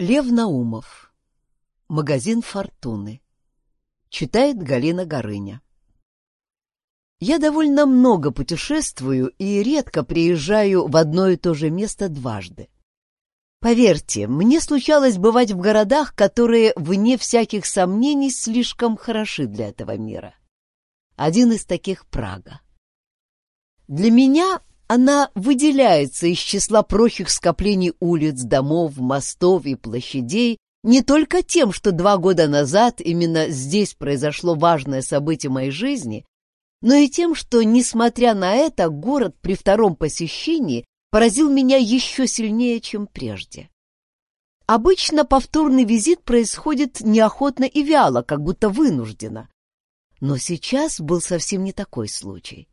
Лев Наумов. Магазин «Фортуны». Читает Галина Горыня. Я довольно много путешествую и редко приезжаю в одно и то же место дважды. Поверьте, мне случалось бывать в городах, которые, вне всяких сомнений, слишком хороши для этого мира. Один из таких — Прага. Для меня она выделяется из числа прочих скоплений улиц, домов, мостов и площадей не только тем, что два года назад именно здесь произошло важное событие моей жизни, но и тем, что, несмотря на это, город при втором посещении поразил меня еще сильнее, чем прежде. Обычно повторный визит происходит неохотно и вяло, как будто вынужденно. Но сейчас был совсем не такой случай.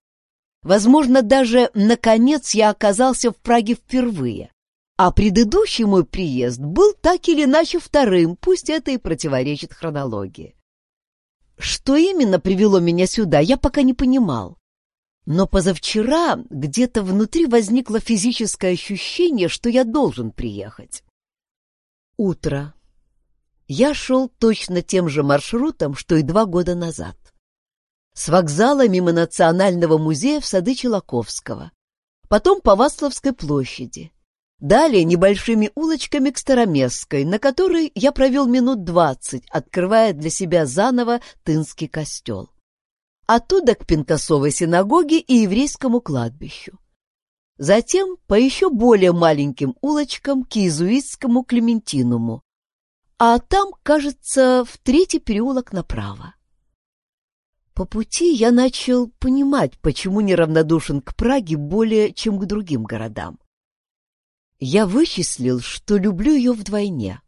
Возможно, даже, наконец, я оказался в Праге впервые. А предыдущий мой приезд был так или иначе вторым, пусть это и противоречит хронологии. Что именно привело меня сюда, я пока не понимал. Но позавчера где-то внутри возникло физическое ощущение, что я должен приехать. Утро. Я шел точно тем же маршрутом, что и два года назад. С вокзала мимо Национального музея в сады Челаковского. Потом по Васловской площади. Далее небольшими улочками к Староместской, на которой я провел минут двадцать, открывая для себя заново Тынский костел. Оттуда к Пинкасовой синагоге и еврейскому кладбищу. Затем по еще более маленьким улочкам к иезуитскому Клементинуму, а там, кажется, в третий переулок направо. По пути я начал понимать, почему неравнодушен к Праге более, чем к другим городам. Я вычислил, что люблю ее вдвойне.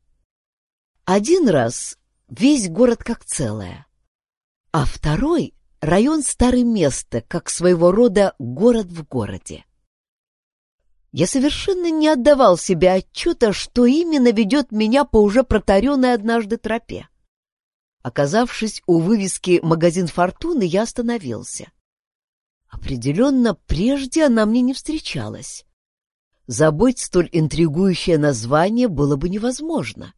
Один раз весь город как целое, а второй — район Старое Место, как своего рода город в городе. Я совершенно не отдавал себе отчета, что именно ведет меня по уже протаренной однажды тропе. Оказавшись у вывески «Магазин Фортуны», я остановился. Определенно, прежде она мне не встречалась. Забыть столь интригующее название было бы невозможно.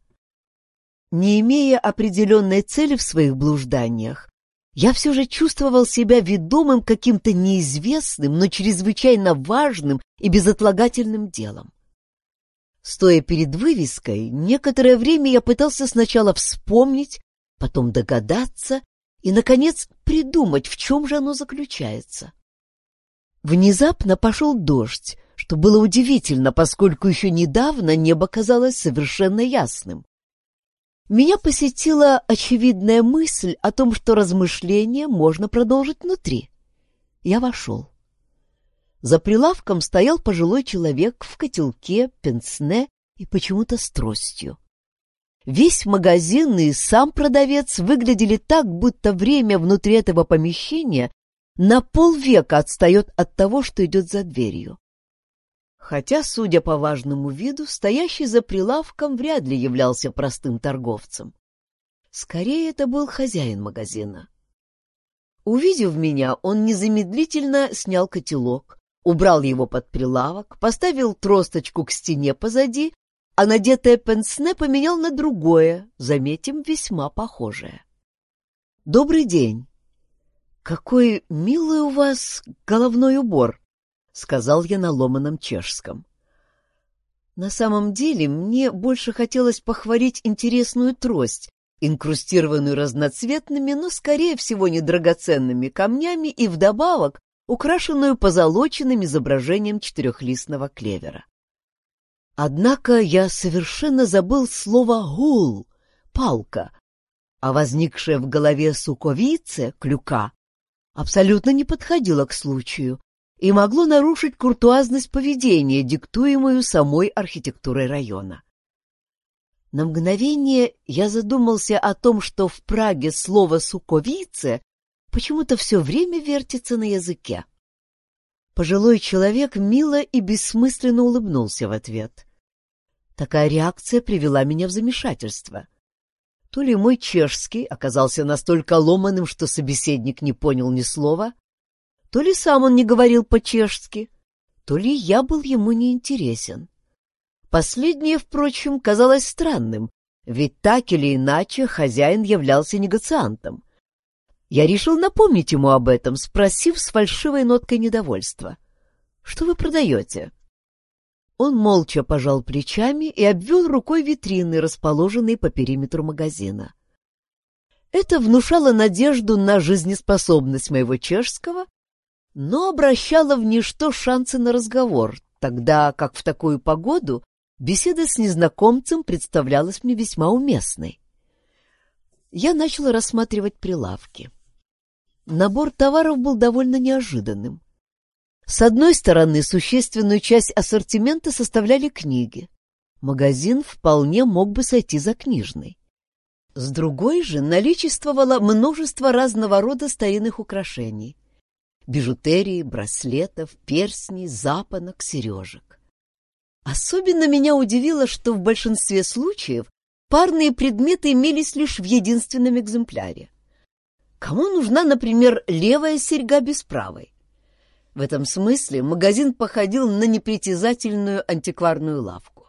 Не имея определенной цели в своих блужданиях, я все же чувствовал себя ведомым каким-то неизвестным, но чрезвычайно важным и безотлагательным делом. Стоя перед вывеской, некоторое время я пытался сначала вспомнить, потом догадаться и, наконец, придумать, в чем же оно заключается. Внезапно пошел дождь, что было удивительно, поскольку еще недавно небо казалось совершенно ясным. Меня посетила очевидная мысль о том, что размышления можно продолжить внутри. Я вошел. За прилавком стоял пожилой человек в котелке, пенсне и почему-то с тростью. Весь магазин и сам продавец выглядели так, будто время внутри этого помещения на полвека отстает от того, что идет за дверью. Хотя, судя по важному виду, стоящий за прилавком вряд ли являлся простым торговцем. Скорее, это был хозяин магазина. Увидев меня, он незамедлительно снял котелок, убрал его под прилавок, поставил тросточку к стене позади а надетое пенсне поменял на другое, заметим, весьма похожее. «Добрый день! Какой милый у вас головной убор!» — сказал я на ломаном чешском. На самом деле мне больше хотелось похвалить интересную трость, инкрустированную разноцветными, но, скорее всего, недрагоценными камнями и вдобавок украшенную позолоченным изображением четырехлистного клевера. Однако я совершенно забыл слово «гул» — «палка», а возникшее в голове суковице, клюка, абсолютно не подходило к случаю и могло нарушить куртуазность поведения, диктуемую самой архитектурой района. На мгновение я задумался о том, что в Праге слово «суковице» почему-то все время вертится на языке. Пожилой человек мило и бессмысленно улыбнулся в ответ. Такая реакция привела меня в замешательство. То ли мой чешский оказался настолько ломаным, что собеседник не понял ни слова, то ли сам он не говорил по-чешски, то ли я был ему неинтересен. Последнее, впрочем, казалось странным, ведь так или иначе хозяин являлся негациантом. Я решил напомнить ему об этом, спросив с фальшивой ноткой недовольства. «Что вы продаете?» Он молча пожал плечами и обвел рукой витрины, расположенные по периметру магазина. Это внушало надежду на жизнеспособность моего чешского, но обращало в ничто шансы на разговор, тогда как в такую погоду беседа с незнакомцем представлялась мне весьма уместной. Я начала рассматривать прилавки. Набор товаров был довольно неожиданным. С одной стороны, существенную часть ассортимента составляли книги. Магазин вполне мог бы сойти за книжный. С другой же наличествовало множество разного рода старинных украшений. Бижутерии, браслетов, перстней, запонок, сережек. Особенно меня удивило, что в большинстве случаев парные предметы имелись лишь в единственном экземпляре. Кому нужна, например, левая серьга без правой? В этом смысле магазин походил на непритязательную антикварную лавку.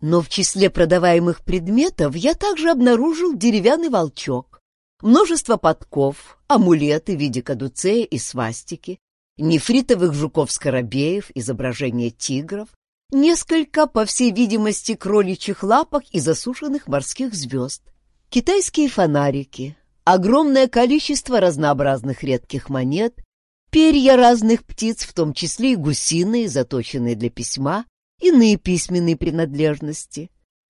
Но в числе продаваемых предметов я также обнаружил деревянный волчок, множество подков, амулеты в виде кадуцея и свастики, нефритовых жуков-скоробеев, изображения тигров, несколько, по всей видимости, кроличьих лапок и засушенных морских звезд, китайские фонарики, огромное количество разнообразных редких монет, перья разных птиц, в том числе и гусиные, заточенные для письма, иные письменные принадлежности,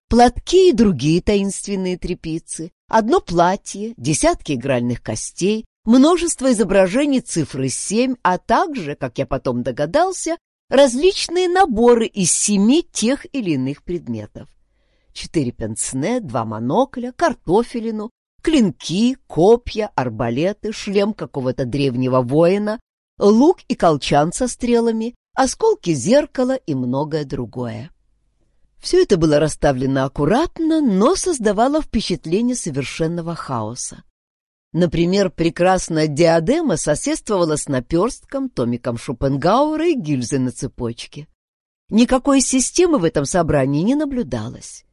платки и другие таинственные трепицы, одно платье, десятки игральных костей, множество изображений цифры семь, а также, как я потом догадался, различные наборы из семи тех или иных предметов. Четыре пенсне, два монокля, картофелину, клинки, копья, арбалеты, шлем какого-то древнего воина, лук и колчан со стрелами, осколки зеркала и многое другое. Все это было расставлено аккуратно, но создавало впечатление совершенного хаоса. Например, прекрасная диадема соседствовала с наперстком, томиком Шопенгауэра и гильзой на цепочке. Никакой системы в этом собрании не наблюдалось.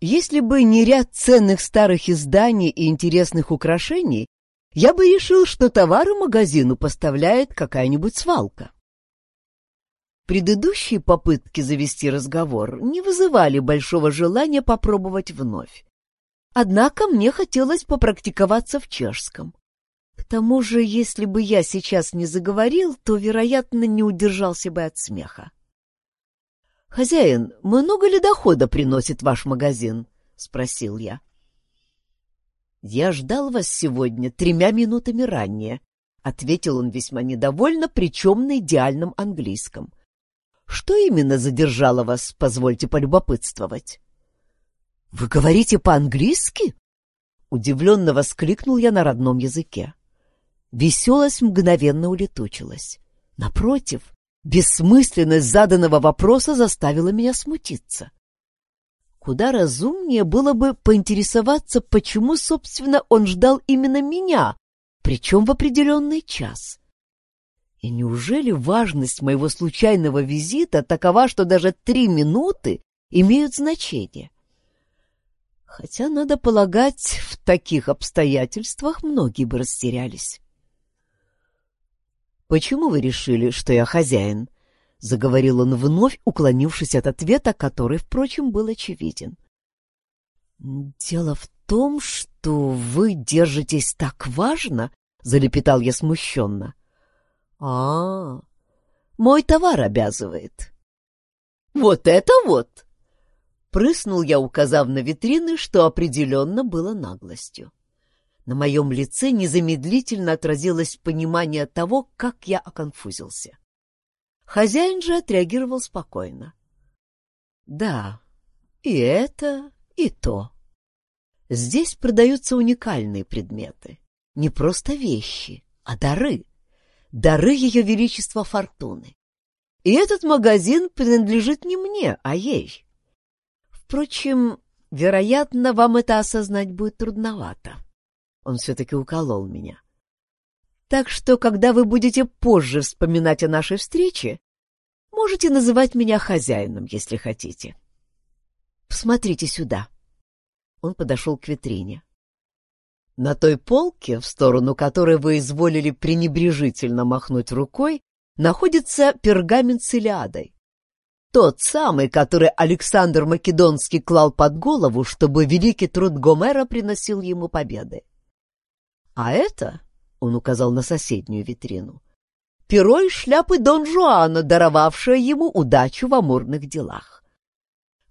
Если бы не ряд ценных старых изданий и интересных украшений, я бы решил, что товары магазину поставляет какая-нибудь свалка. Предыдущие попытки завести разговор не вызывали большого желания попробовать вновь. Однако мне хотелось попрактиковаться в чешском. К тому же, если бы я сейчас не заговорил, то, вероятно, не удержался бы от смеха. «Хозяин, много ли дохода приносит ваш магазин?» — спросил я. «Я ждал вас сегодня тремя минутами ранее», — ответил он весьма недовольно, причем на идеальном английском. Что именно задержало вас, позвольте полюбопытствовать? — Вы говорите по-английски? — удивленно воскликнул я на родном языке. Веселость мгновенно улетучилась. Напротив, бессмысленность заданного вопроса заставила меня смутиться. Куда разумнее было бы поинтересоваться, почему, собственно, он ждал именно меня, причем в определенный час. И неужели важность моего случайного визита такова, что даже три минуты имеют значение? Хотя, надо полагать, в таких обстоятельствах многие бы растерялись. «Почему вы решили, что я хозяин?» — заговорил он вновь, уклонившись от ответа, который, впрочем, был очевиден. «Дело в том, что вы держитесь так важно», — залепетал я смущенно. А, мой товар обязывает. Вот это вот! Прыснул я, указав на витрины, что определенно было наглостью. На моем лице незамедлительно отразилось понимание того, как я оконфузился. Хозяин же отреагировал спокойно. Да, и это, и то. Здесь продаются уникальные предметы. Не просто вещи, а дары дары Ее Величества Фортуны. И этот магазин принадлежит не мне, а ей. Впрочем, вероятно, вам это осознать будет трудновато. Он все-таки уколол меня. Так что, когда вы будете позже вспоминать о нашей встрече, Можете называть меня хозяином, если хотите. Посмотрите сюда. Он подошел к витрине. На той полке, в сторону которой вы изволили пренебрежительно махнуть рукой, находится пергамент с Илиадой. Тот самый, который Александр Македонский клал под голову, чтобы великий труд Гомера приносил ему победы. А это, — он указал на соседнюю витрину, — перо и шляпы Дон Жуана, даровавшее ему удачу в амурных делах.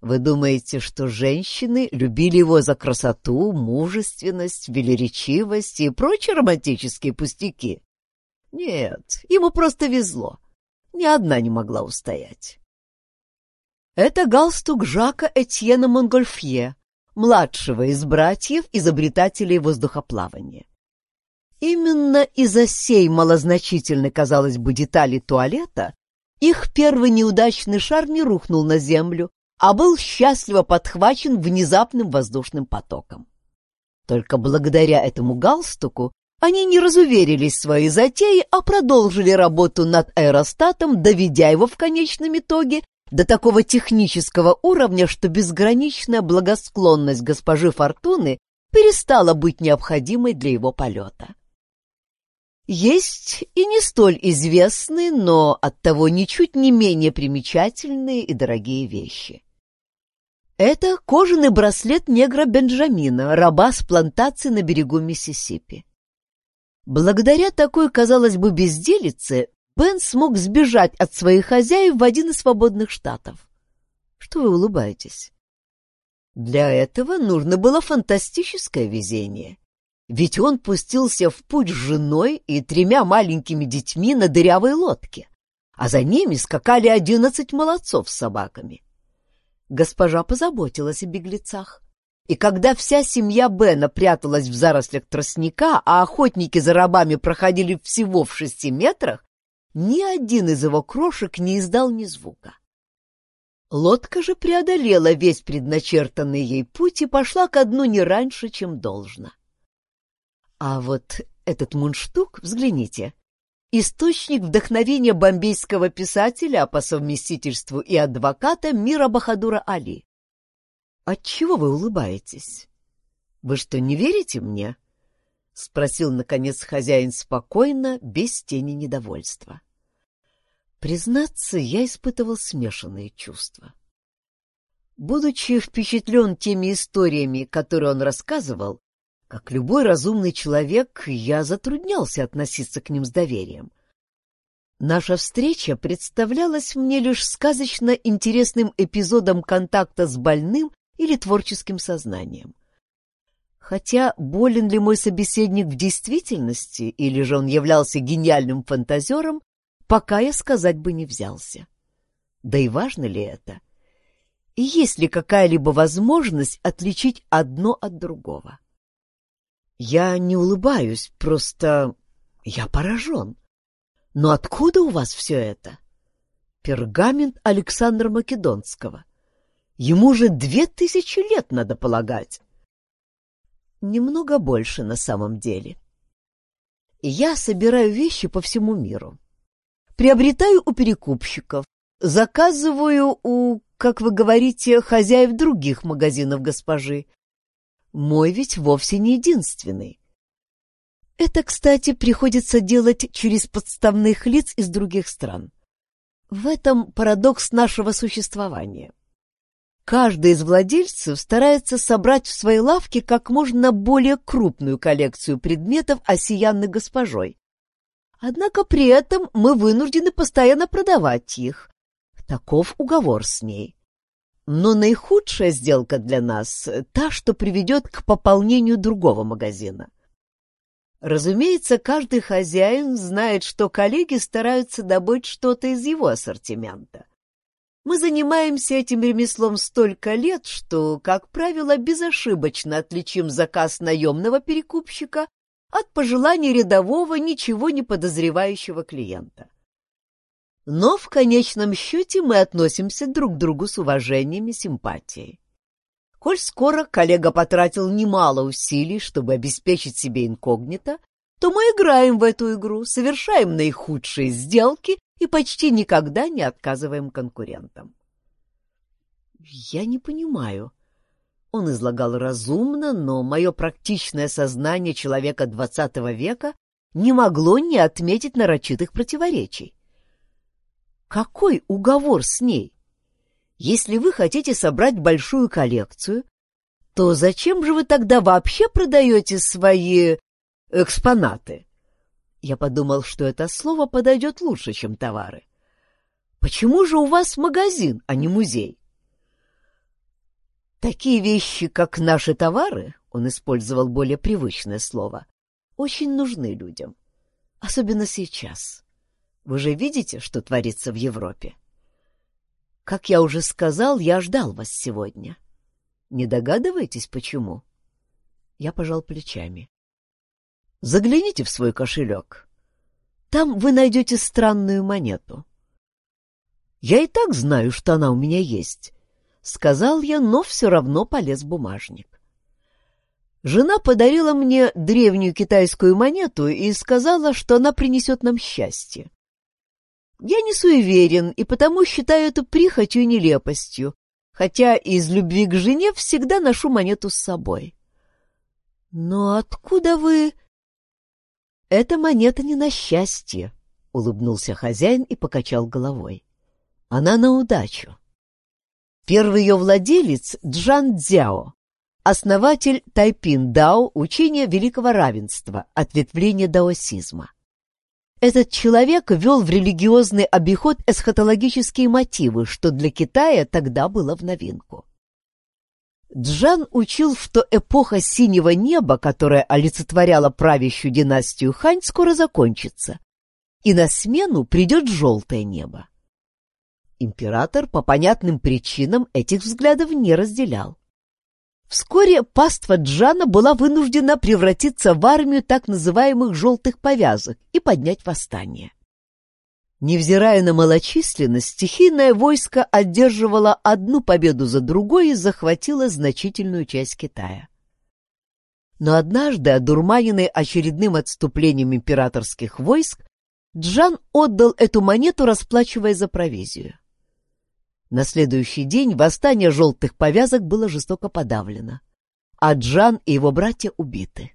Вы думаете, что женщины любили его за красоту, мужественность, велеречивость и прочие романтические пустяки? Нет, ему просто везло. Ни одна не могла устоять. Это галстук Жака Этьена Монгольфье, младшего из братьев, изобретателей воздухоплавания. Именно из-за сей малозначительной, казалось бы, детали туалета их первый неудачный шар не рухнул на землю, а был счастливо подхвачен внезапным воздушным потоком. Только благодаря этому галстуку они не разуверились в своей затеи, а продолжили работу над аэростатом, доведя его в конечном итоге до такого технического уровня, что безграничная благосклонность госпожи Фортуны перестала быть необходимой для его полета. Есть и не столь известные, но оттого ничуть не менее примечательные и дорогие вещи. Это кожаный браслет негра Бенджамина, раба с плантации на берегу Миссисипи. Благодаря такой, казалось бы, безделице, Бен смог сбежать от своих хозяев в один из свободных штатов. Что вы улыбаетесь? Для этого нужно было фантастическое везение. Ведь он пустился в путь с женой и тремя маленькими детьми на дырявой лодке, а за ними скакали одиннадцать молодцов с собаками. Госпожа позаботилась о беглецах. И когда вся семья Бена пряталась в зарослях тростника, а охотники за рабами проходили всего в шести метрах, ни один из его крошек не издал ни звука. Лодка же преодолела весь предначертанный ей путь и пошла ко дну не раньше, чем должно. А вот этот мундштук, взгляните, источник вдохновения бомбейского писателя, по совместительству и адвоката Мира Бахадура Али. Отчего вы улыбаетесь? Вы что, не верите мне? спросил наконец хозяин спокойно, без тени недовольства. Признаться, я испытывал смешанные чувства. Будучи впечатлен теми историями, которые он рассказывал, как любой разумный человек, я затруднялся относиться к ним с доверием. Наша встреча представлялась мне лишь сказочно интересным эпизодом контакта с больным или творческим сознанием. Хотя болен ли мой собеседник в действительности, или же он являлся гениальным фантазером, пока я сказать бы не взялся. Да и важно ли это? И есть ли какая-либо возможность отличить одно от другого? Я не улыбаюсь, просто я поражен. Но откуда у вас все это? Пергамент Александра Македонского. Ему же две тысячи лет, надо полагать. Немного больше на самом деле. Я собираю вещи по всему миру. Приобретаю у перекупщиков, заказываю у, как вы говорите, хозяев других магазинов госпожи, мой ведь вовсе не единственный. Это, кстати, приходится делать через подставных лиц из других стран. В этом парадокс нашего существования. Каждый из владельцев старается собрать в своей лавке как можно более крупную коллекцию предметов, осиянных госпожой. Однако при этом мы вынуждены постоянно продавать их. Таков уговор с ней. Но наихудшая сделка для нас — та, что приведет к пополнению другого магазина. Разумеется, каждый хозяин знает, что коллеги стараются добыть что-то из его ассортимента. Мы занимаемся этим ремеслом столько лет, что, как правило, безошибочно отличим заказ наемного перекупщика от пожеланий рядового, ничего не подозревающего клиента. Но в конечном счете мы относимся друг к другу с уважением и симпатией. Коль скоро коллега потратил немало усилий, чтобы обеспечить себе инкогнито, то мы играем в эту игру, совершаем наихудшие сделки и почти никогда не отказываем конкурентам. Я не понимаю. Он излагал разумно, но мое практичное сознание человека двадцатого века не могло не отметить нарочитых противоречий. Какой уговор с ней? Если вы хотите собрать большую коллекцию, то зачем же вы тогда вообще продаете свои экспонаты? Я подумал, что это слово подойдет лучше, чем товары. Почему же у вас магазин, а не музей? Такие вещи, как наши товары, он использовал более привычное слово, очень нужны людям. Особенно сейчас. Вы же видите, что творится в Европе? Как я уже сказал, я ждал вас сегодня. Не догадываетесь, почему? Я пожал плечами. Загляните в свой кошелек. Там вы найдете странную монету. Я и так знаю, что она у меня есть, — сказал я, но все равно полез в бумажник. Жена подарила мне древнюю китайскую монету и сказала, что она принесет нам счастье. Я не суеверен и потому считаю это прихотью и нелепостью, хотя из любви к жене всегда ношу монету с собой. Но откуда вы... «Эта монета не на счастье», — улыбнулся хозяин и покачал головой. «Она на удачу». Первый ее владелец — Джан Дзяо, основатель Тайпин Дао, учения великого равенства, ответвление даосизма. Этот человек вел в религиозный обиход эсхатологические мотивы, что для Китая тогда было в новинку. Джан учил, что эпоха синего неба, которая олицетворяла правящую династию Хань, скоро закончится, и на смену придет желтое небо. Император по понятным причинам этих взглядов не разделял. Вскоре паства Джана была вынуждена превратиться в армию так называемых «желтых повязок» и поднять восстание. Невзирая на малочисленность, стихийное войско одерживало одну победу за другой и захватило значительную часть Китая. Но однажды, одурманенный очередным отступлением императорских войск, Джан отдал эту монету, расплачиваясь за провизию. На следующий день восстание желтых повязок было жестоко подавлено, а Джан и его братья убиты.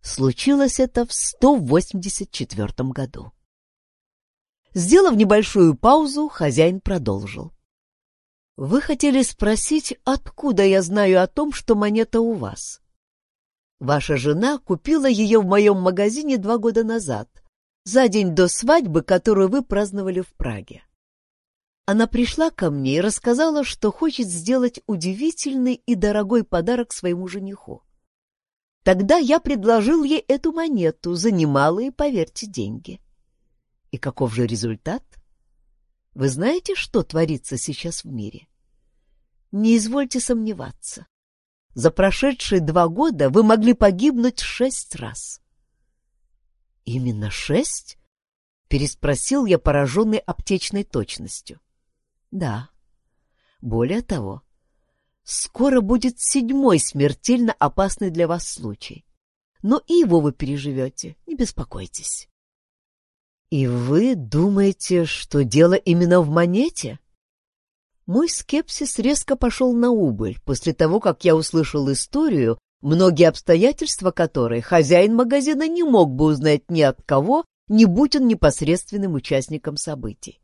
Случилось это в 184 году. Сделав небольшую паузу, хозяин продолжил. «Вы хотели спросить, откуда я знаю о том, что монета у вас? Ваша жена купила ее в моем магазине два года назад, за день до свадьбы, которую вы праздновали в Праге. Она пришла ко мне и рассказала, что хочет сделать удивительный и дорогой подарок своему жениху. Тогда я предложил ей эту монету за немалые, поверьте, деньги. И каков же результат? Вы знаете, что творится сейчас в мире? Не извольте сомневаться. За прошедшие два года вы могли погибнуть шесть раз. Именно шесть? Переспросил я, пораженный аптечной точностью. Да. Более того, скоро будет седьмой смертельно опасный для вас случай. Но и его вы переживете, не беспокойтесь. И вы думаете, что дело именно в монете? Мой скепсис резко пошел на убыль после того, как я услышал историю, многие обстоятельства которой хозяин магазина не мог бы узнать ни от кого, не будь он непосредственным участником событий.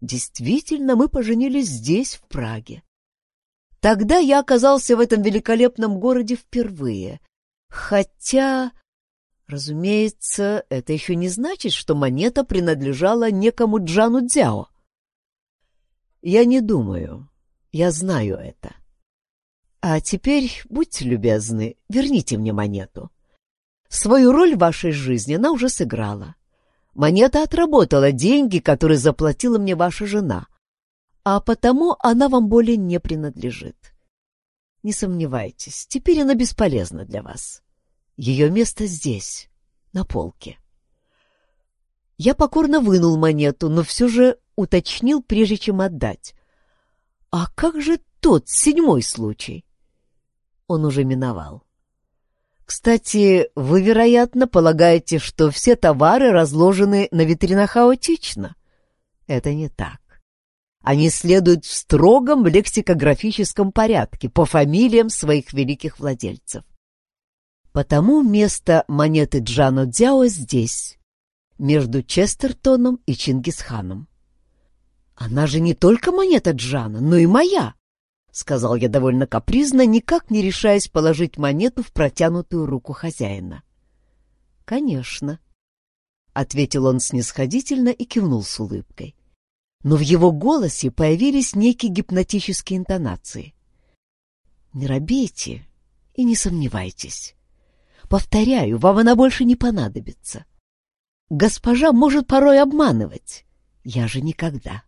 Действительно, мы поженились здесь, в Праге. Тогда я оказался в этом великолепном городе впервые, хотя Разумеется, это еще не значит, что монета принадлежала некому Джану Дзяо. Я не думаю. Я знаю это. А теперь, будьте любезны, верните мне монету. Свою роль в вашей жизни она уже сыграла. Монета отработала деньги, которые заплатила мне ваша жена, а потому она вам более не принадлежит. Не сомневайтесь, теперь она бесполезна для вас. Ее место здесь, на полке. Я покорно вынул монету, но все же уточнил, прежде чем отдать. А как же тот седьмой случай? Он уже миновал. Кстати, вы, вероятно, полагаете, что все товары разложены на витринах хаотично. Это не так. Они следуют в строгом лексикографическом порядке по фамилиям своих великих владельцев. Потому место монеты Джано Дзяо здесь, между Честертоном и Чингисханом. Она же не только монета Джана, но и моя, — сказал я довольно капризно, никак не решаясь положить монету в протянутую руку хозяина. — Конечно, — ответил он снисходительно и кивнул с улыбкой. Но в его голосе появились некие гипнотические интонации. — Не робейте и не сомневайтесь. Повторяю, вам она больше не понадобится. Госпожа может порой обманывать. Я же никогда.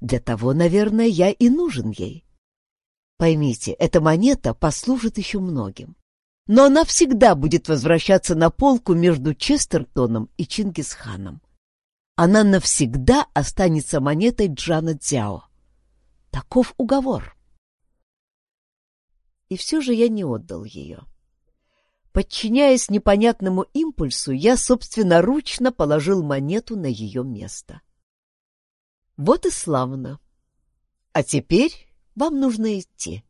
Для того, наверное, я и нужен ей. Поймите, эта монета послужит еще многим. Но она всегда будет возвращаться на полку между Честертоном и Чингисханом. Она навсегда останется монетой Джана Дзяо. Таков уговор. И все же я не отдал ее. — Подчиняясь непонятному импульсу, я собственноручно положил монету на ее место. Вот и славно. А теперь вам нужно идти.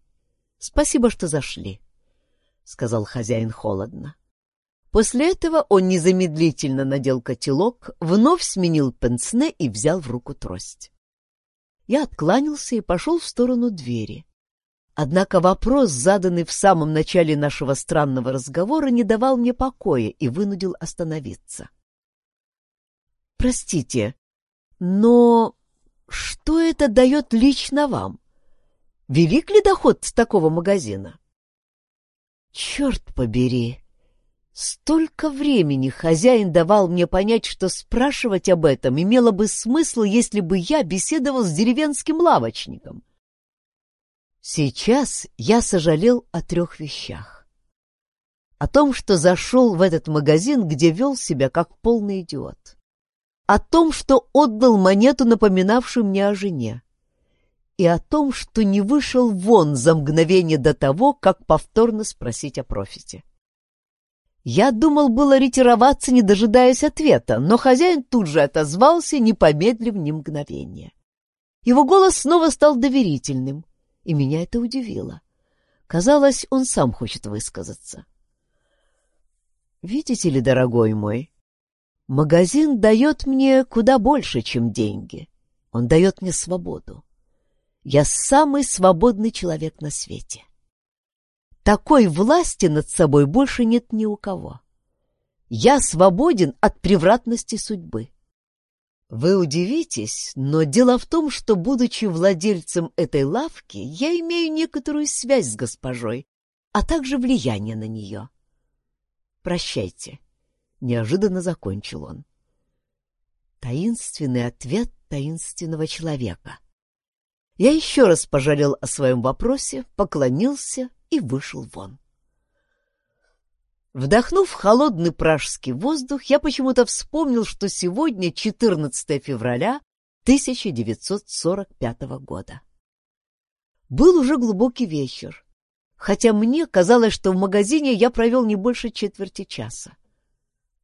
Спасибо, что зашли, — сказал хозяин холодно. После этого он незамедлительно надел котелок, вновь сменил пенсне и взял в руку трость. Я откланялся и пошел в сторону двери. Однако вопрос, заданный в самом начале нашего странного разговора, не давал мне покоя и вынудил остановиться. «Простите, но что это дает лично вам? Велик ли доход с такого магазина?» «Черт побери!» Столько времени хозяин давал мне понять, что спрашивать об этом имело бы смысл, если бы я беседовал с деревенским лавочником. Сейчас я сожалел о трех вещах. О том, что зашел в этот магазин, где вел себя как полный идиот. О том, что отдал монету, напоминавшую мне о жене. И о том, что не вышел вон за мгновение до того, как повторно спросить о профите. Я думал было ретироваться, не дожидаясь ответа, но хозяин тут же отозвался, не помедлив ни мгновения. Его голос снова стал доверительным, и меня это удивило. Казалось, он сам хочет высказаться. «Видите ли, дорогой мой, магазин дает мне куда больше, чем деньги. Он дает мне свободу. Я самый свободный человек на свете. Такой власти над собой больше нет ни у кого. Я свободен от превратности судьбы. Вы удивитесь, но дело в том, что, будучи владельцем этой лавки, я имею некоторую связь с госпожой, а также влияние на нее. Прощайте, — неожиданно закончил он. Таинственный ответ таинственного человека. Я еще раз пожалел о своем вопросе, поклонился и вышел вон. Вдохнув холодный пражский воздух, я почему-то вспомнил, что сегодня 14 февраля 1945 года. Был уже глубокий вечер, хотя мне казалось, что в магазине я провел не больше четверти часа.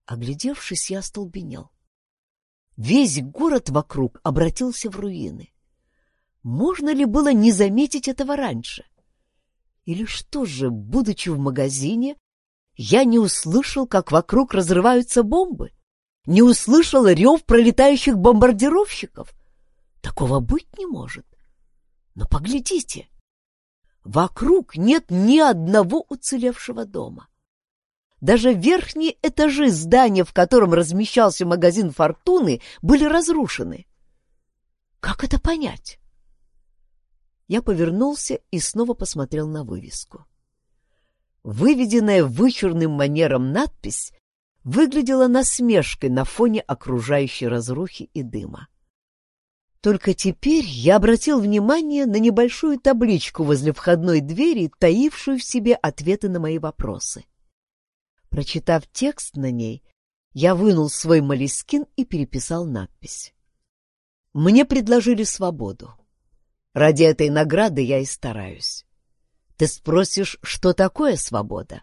Оглядевшись, я остолбенел. Весь город вокруг обратился в руины. Можно ли было не заметить этого раньше? Или что же, будучи в магазине, я не услышал, как вокруг разрываются бомбы, не услышал рев пролетающих бомбардировщиков. Такого быть не может. Но поглядите, вокруг нет ни одного уцелевшего дома. Даже верхние этажи здания, в котором размещался магазин «Фортуны», были разрушены. Как это понять? Я повернулся и снова посмотрел на вывеску. Выведенная вычурным манером надпись выглядела насмешкой на фоне окружающей разрухи и дыма. Только теперь я обратил внимание на небольшую табличку возле входной двери, таившую в себе ответы на мои вопросы. Прочитав текст на ней, я вынул свой молескин и переписал надпись. Мне предложили свободу. Ради этой награды я и стараюсь. Ты спросишь, что такое свобода?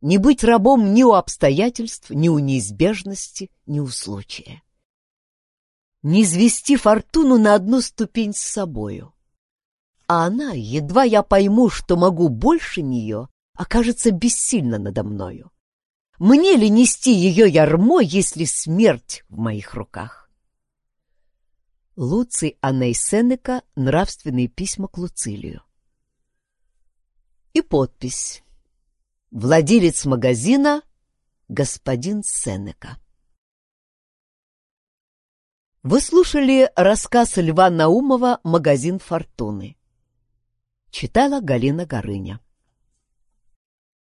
не быть рабом ни у обстоятельств, ни у неизбежности, ни у случая. Не извести фортуну на одну ступень с собою. А она, едва я пойму, что могу больше нее, окажется бессильна надо мною. Мне ли нести ее ярмо, если смерть в моих руках? Луций Аней Сенека «Нравственные письма к Луцилию». И подпись Владелец магазина — господин Сенека. Вы слушали рассказ Льва Наумова «Магазин фортуны». Читала Галина Горыня.